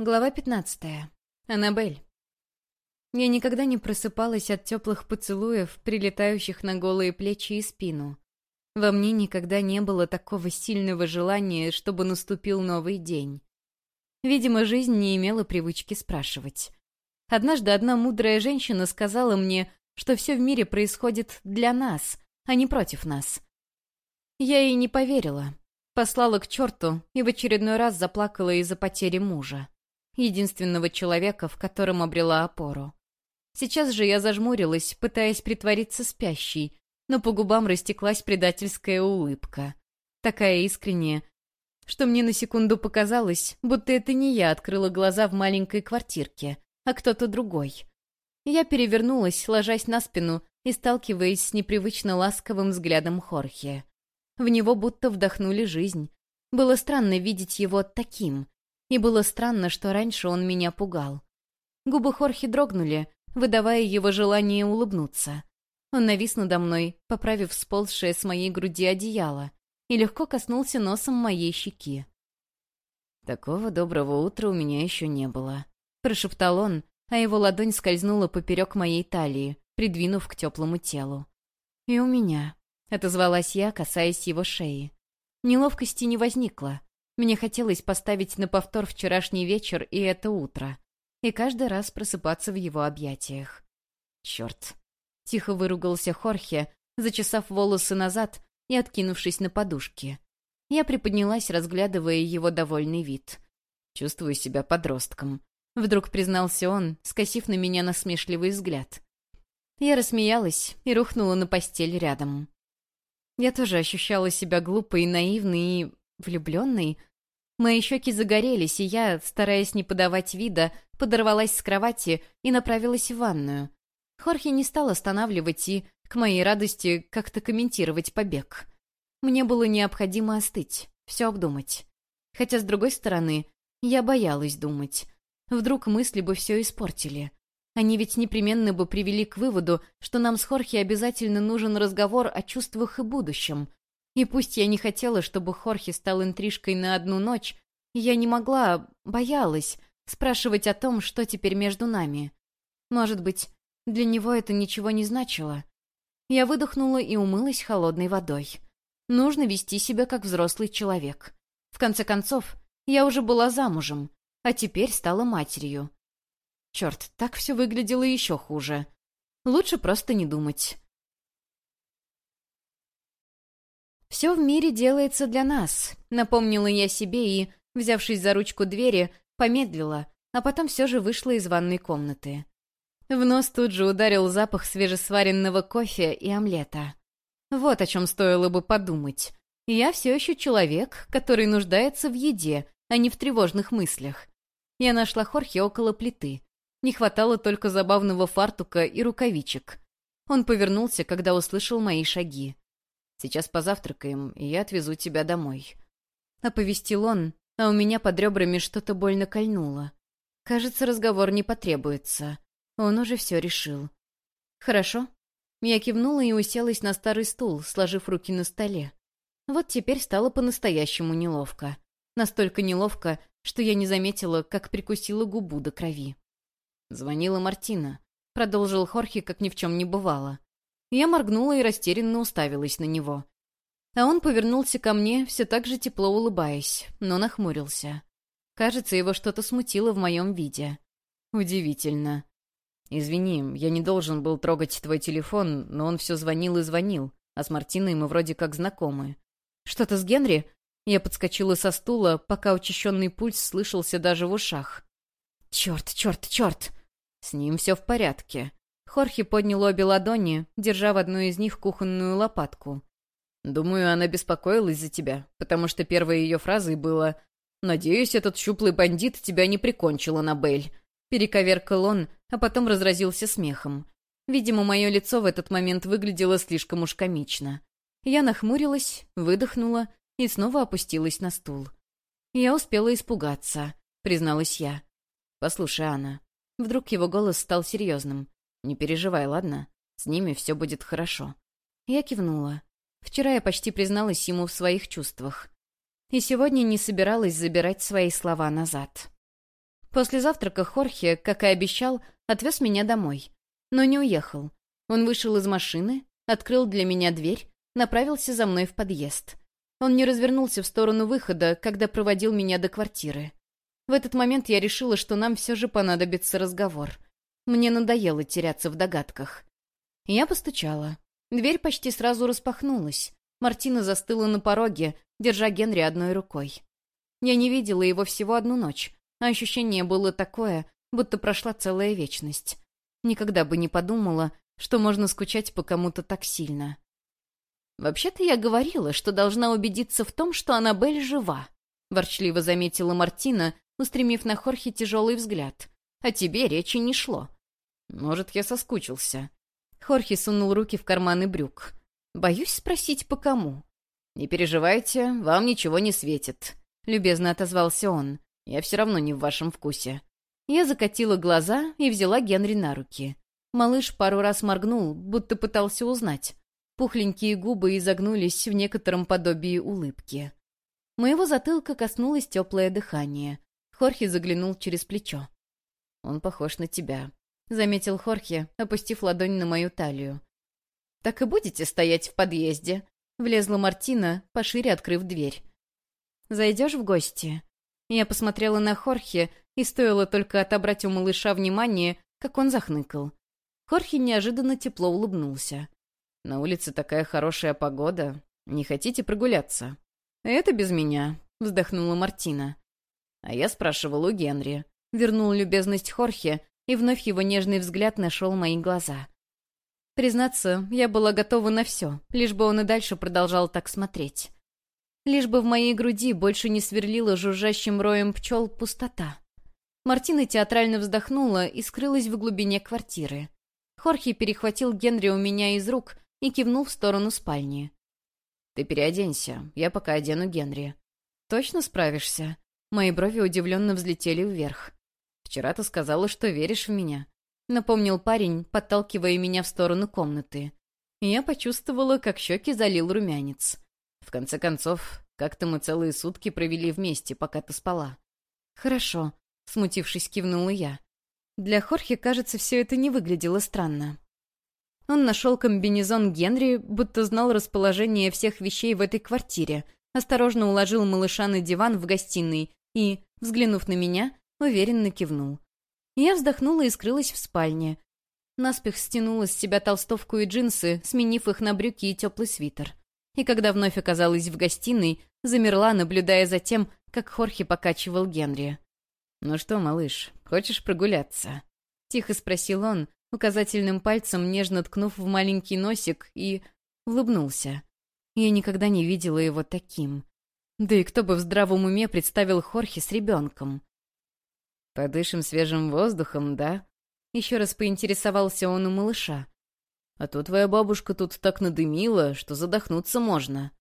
Глава 15. Аннабель. Я никогда не просыпалась от теплых поцелуев, прилетающих на голые плечи и спину. Во мне никогда не было такого сильного желания, чтобы наступил новый день. Видимо, жизнь не имела привычки спрашивать. Однажды одна мудрая женщина сказала мне, что все в мире происходит для нас, а не против нас. Я ей не поверила. Послала к черту и в очередной раз заплакала из-за потери мужа единственного человека, в котором обрела опору. Сейчас же я зажмурилась, пытаясь притвориться спящей, но по губам растеклась предательская улыбка. Такая искренняя, что мне на секунду показалось, будто это не я открыла глаза в маленькой квартирке, а кто-то другой. Я перевернулась, ложась на спину и сталкиваясь с непривычно ласковым взглядом Хорхе. В него будто вдохнули жизнь. Было странно видеть его таким, и было странно, что раньше он меня пугал. Губы Хорхи дрогнули, выдавая его желание улыбнуться. Он навис надо мной, поправив сползшее с моей груди одеяло, и легко коснулся носом моей щеки. «Такого доброго утра у меня еще не было», — прошептал он, а его ладонь скользнула поперек моей талии, придвинув к теплому телу. «И у меня», — отозвалась я, касаясь его шеи. Неловкости не возникло. Мне хотелось поставить на повтор вчерашний вечер и это утро, и каждый раз просыпаться в его объятиях. «Черт!» — тихо выругался Хорхе, зачесав волосы назад и откинувшись на подушки. Я приподнялась, разглядывая его довольный вид. «Чувствую себя подростком», — вдруг признался он, скосив на меня насмешливый взгляд. Я рассмеялась и рухнула на постель рядом. Я тоже ощущала себя глупой, наивной и Влюбленный? Мои щеки загорелись, и я, стараясь не подавать вида, подорвалась с кровати и направилась в ванную. Хорхе не стал останавливать и, к моей радости, как-то комментировать побег. Мне было необходимо остыть, все обдумать. Хотя, с другой стороны, я боялась думать. Вдруг мысли бы все испортили. Они ведь непременно бы привели к выводу, что нам с Хорхе обязательно нужен разговор о чувствах и будущем, и пусть я не хотела, чтобы Хорхе стал интрижкой на одну ночь, я не могла, боялась, спрашивать о том, что теперь между нами. Может быть, для него это ничего не значило. Я выдохнула и умылась холодной водой. Нужно вести себя как взрослый человек. В конце концов, я уже была замужем, а теперь стала матерью. Черт, так все выглядело еще хуже. Лучше просто не думать. «Все в мире делается для нас», — напомнила я себе и, взявшись за ручку двери, помедлила, а потом все же вышла из ванной комнаты. В нос тут же ударил запах свежесваренного кофе и омлета. Вот о чем стоило бы подумать. Я все еще человек, который нуждается в еде, а не в тревожных мыслях. Я нашла Хорхе около плиты. Не хватало только забавного фартука и рукавичек. Он повернулся, когда услышал мои шаги. Сейчас позавтракаем, и я отвезу тебя домой». Оповестил он, а у меня под ребрами что-то больно кольнуло. Кажется, разговор не потребуется. Он уже все решил. «Хорошо». Я кивнула и уселась на старый стул, сложив руки на столе. Вот теперь стало по-настоящему неловко. Настолько неловко, что я не заметила, как прикусила губу до крови. Звонила Мартина. Продолжил Хорхе, как ни в чем не бывало. Я моргнула и растерянно уставилась на него. А он повернулся ко мне, все так же тепло улыбаясь, но нахмурился. Кажется, его что-то смутило в моем виде. Удивительно. «Извини, я не должен был трогать твой телефон, но он все звонил и звонил, а с Мартиной мы вроде как знакомы». «Что-то с Генри?» Я подскочила со стула, пока учащенный пульс слышался даже в ушах. «Черт, черт, черт!» «С ним все в порядке», Хорхе поднял обе ладони, держа в одной из них кухонную лопатку. «Думаю, она беспокоилась за тебя, потому что первой ее фразой было «Надеюсь, этот щуплый бандит тебя не прикончил, Аннабель». Перековеркал он, а потом разразился смехом. Видимо, мое лицо в этот момент выглядело слишком уж комично. Я нахмурилась, выдохнула и снова опустилась на стул. «Я успела испугаться», — призналась я. «Послушай, Анна». Вдруг его голос стал серьезным. Не переживай, ладно? С ними все будет хорошо». Я кивнула. Вчера я почти призналась ему в своих чувствах. И сегодня не собиралась забирать свои слова назад. После завтрака Хорхе, как и обещал, отвез меня домой. Но не уехал. Он вышел из машины, открыл для меня дверь, направился за мной в подъезд. Он не развернулся в сторону выхода, когда проводил меня до квартиры. В этот момент я решила, что нам все же понадобится разговор. Мне надоело теряться в догадках. Я постучала. Дверь почти сразу распахнулась. Мартина застыла на пороге, держа Генри одной рукой. Я не видела его всего одну ночь, а ощущение было такое, будто прошла целая вечность. Никогда бы не подумала, что можно скучать по кому-то так сильно. «Вообще-то я говорила, что должна убедиться в том, что Аннабель жива», — ворчливо заметила Мартина, устремив на Хорхе тяжелый взгляд. «О тебе речи не шло». «Может, я соскучился». Хорхе сунул руки в карманы брюк. «Боюсь спросить, по кому». «Не переживайте, вам ничего не светит», — любезно отозвался он. «Я все равно не в вашем вкусе». Я закатила глаза и взяла Генри на руки. Малыш пару раз моргнул, будто пытался узнать. Пухленькие губы изогнулись в некотором подобии улыбки. Моего затылка коснулось теплое дыхание. Хорхе заглянул через плечо. «Он похож на тебя», — заметил Хорхе, опустив ладонь на мою талию. «Так и будете стоять в подъезде?» — влезла Мартина, пошире открыв дверь. «Зайдешь в гости?» Я посмотрела на Хорхе, и стоило только отобрать у малыша внимание, как он захныкал. Хорхе неожиданно тепло улыбнулся. «На улице такая хорошая погода. Не хотите прогуляться?» «Это без меня», — вздохнула Мартина. А я спрашивал у Генри. Вернул любезность Хорхе, и вновь его нежный взгляд нашел мои глаза. Признаться, я была готова на все, лишь бы он и дальше продолжал так смотреть. Лишь бы в моей груди больше не сверлила жужжащим роем пчел пустота. Мартина театрально вздохнула и скрылась в глубине квартиры. Хорхе перехватил Генри у меня из рук и кивнул в сторону спальни. «Ты переоденься, я пока одену Генри». «Точно справишься?» Мои брови удивленно взлетели вверх. «Вчера ты сказала, что веришь в меня», — напомнил парень, подталкивая меня в сторону комнаты. я почувствовала, как щеки залил румянец. В конце концов, как-то мы целые сутки провели вместе, пока ты спала. «Хорошо», — смутившись, кивнула я. Для Хорхе, кажется, все это не выглядело странно. Он нашел комбинезон Генри, будто знал расположение всех вещей в этой квартире, осторожно уложил малыша на диван в гостиной и, взглянув на меня, уверенно кивнул. Я вздохнула и скрылась в спальне. Наспех стянула с себя толстовку и джинсы, сменив их на брюки и теплый свитер. И когда вновь оказалась в гостиной, замерла, наблюдая за тем, как Хорхе покачивал Генри. «Ну что, малыш, хочешь прогуляться?» Тихо спросил он, указательным пальцем нежно ткнув в маленький носик и... улыбнулся. Я никогда не видела его таким. Да и кто бы в здравом уме представил Хорхе с ребенком? «Подышим свежим воздухом, да?» Еще раз поинтересовался он у малыша. «А то твоя бабушка тут так надымила, что задохнуться можно».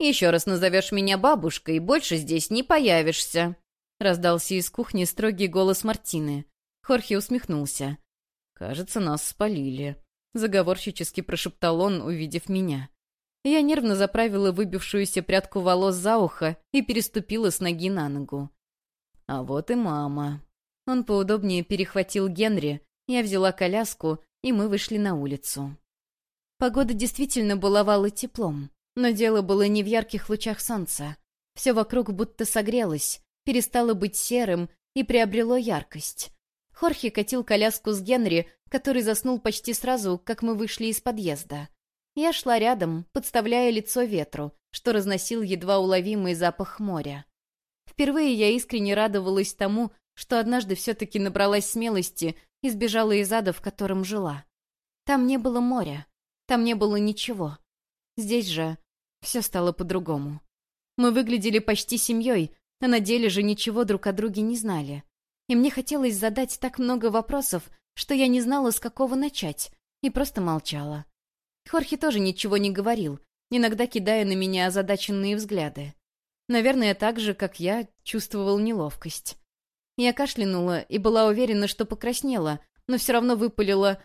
«Еще раз назовешь меня бабушкой, и больше здесь не появишься», — раздался из кухни строгий голос Мартины. Хорхе усмехнулся. «Кажется, нас спалили», — заговорщически прошептал он, увидев меня. Я нервно заправила выбившуюся прядку волос за ухо и переступила с ноги на ногу. А вот и мама. Он поудобнее перехватил Генри, я взяла коляску, и мы вышли на улицу. Погода действительно баловала теплом, но дело было не в ярких лучах солнца. Все вокруг будто согрелось, перестало быть серым и приобрело яркость. Хорхе катил коляску с Генри, который заснул почти сразу, как мы вышли из подъезда. Я шла рядом, подставляя лицо ветру, что разносил едва уловимый запах моря. Впервые я искренне радовалась тому, что однажды все-таки набралась смелости и сбежала из ада, в котором жила. Там не было моря, там не было ничего. Здесь же все стало по-другому. Мы выглядели почти семьей, а на деле же ничего друг о друге не знали. И мне хотелось задать так много вопросов, что я не знала, с какого начать, и просто молчала. Хорхе тоже ничего не говорил, иногда кидая на меня озадаченные взгляды. Наверное, так же, как я, чувствовал неловкость. Я кашлянула и была уверена, что покраснела, но все равно выпалила...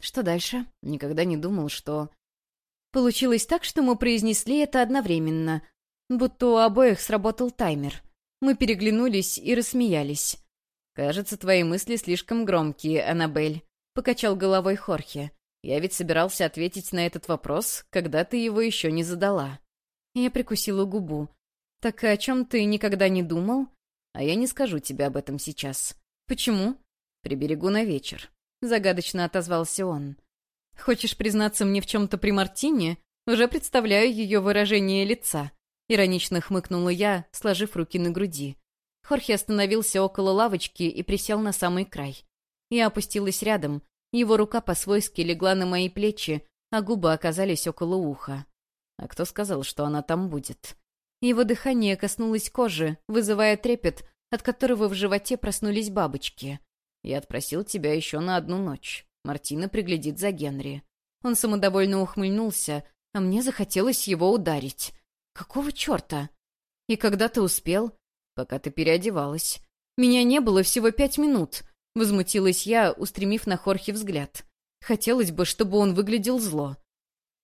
Что дальше? Никогда не думал, что... Получилось так, что мы произнесли это одновременно, будто у обоих сработал таймер. Мы переглянулись и рассмеялись. «Кажется, твои мысли слишком громкие, Аннабель», — покачал головой Хорхе. «Я ведь собирался ответить на этот вопрос, когда ты его еще не задала». Я прикусила губу. «Так о чем ты никогда не думал?» «А я не скажу тебе об этом сейчас». «Почему?» «Приберегу на вечер», — загадочно отозвался он. «Хочешь признаться мне в чем-то при Мартине? Уже представляю ее выражение лица». Иронично хмыкнула я, сложив руки на груди. Хорхе остановился около лавочки и присел на самый край. Я опустилась рядом. Его рука по-свойски легла на мои плечи, а губы оказались около уха. А кто сказал, что она там будет? Его дыхание коснулось кожи, вызывая трепет, от которого в животе проснулись бабочки. «Я отпросил тебя еще на одну ночь. Мартина приглядит за Генри». Он самодовольно ухмыльнулся, а мне захотелось его ударить. «Какого черта?» «И когда ты успел?» пока ты переодевалась. Меня не было всего пять минут, возмутилась я, устремив на Хорхе взгляд. Хотелось бы, чтобы он выглядел зло.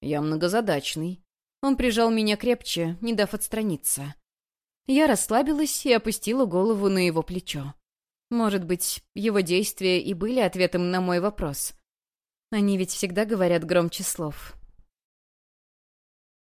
Я многозадачный. Он прижал меня крепче, не дав отстраниться. Я расслабилась и опустила голову на его плечо. Может быть, его действия и были ответом на мой вопрос. Они ведь всегда говорят громче слов.